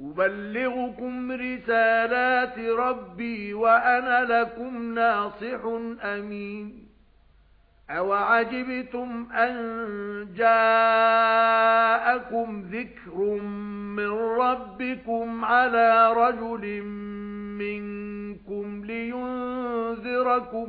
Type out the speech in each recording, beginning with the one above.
أُبَلِّغُكُمْ رِسَالَاتِ رَبِّي وَأَنَا لَكُمْ نَاصِحٌ أَمِينٌ أَوَعَجِبْتُمْ أَن جَاءَكُمْ ذِكْرٌ مِّن رَّبِّكُمْ عَلَى رَجُلٍ مِّنكُمْ لِيُنذِرَكُمْ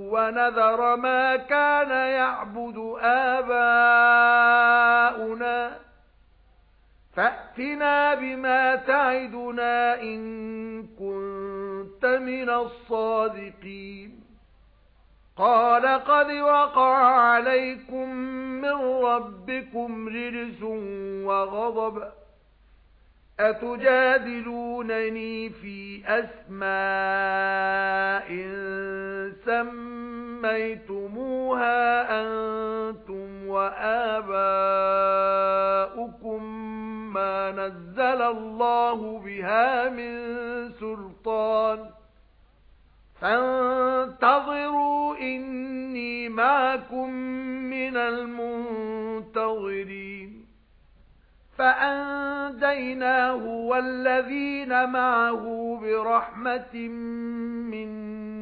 وَنَذَرَ مَا كَانَ يَعْبُدُ آبَاؤُنَا. فَأْتِنَا بِمَا تَعِدُنَا إِن كُنتَ مِنَ الصَّادِقِينَ. قَالَ قَدْ وَقَعَ عَلَيْكُمْ مِنْ رَبِّكُمْ رِجْسٌ وَغَضَبٌ. أَتُجَادِلُونَنِي فِي أَسْمَاءٍ سَمَّيْتُمُوهَا أَنْتُمْ وَآبَاؤُكُمْ مَا نَزَّلَ اللَّهُ بِهَا مِنْ سُلْطَانٍ. فَانتَظِرُوا إِنِّي مَعَكُمْ مِنَ الْمُنتَظِرِينَ. فَأَنجَيْنَاهُ وَالَّذِينَ مَعَهُ بِرَحْمَةٍ مِنَّا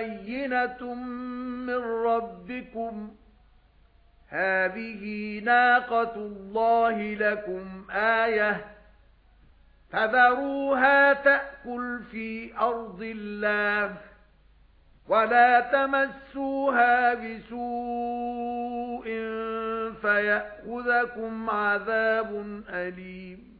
بَيِّنَةٌ مِنْ رَبِّكُمْ هَذِهِ نَاقَةُ اللَّهِ لَكُمْ آيَةً فَذَرُوهَا تَأْكُلْ فِي أَرْضِ اللَّهِ وَلَا تَمَسُّوهَا بِسُوءٍ فَيَأْخُذَكُمْ عَذَابٌ أَلِيمٌ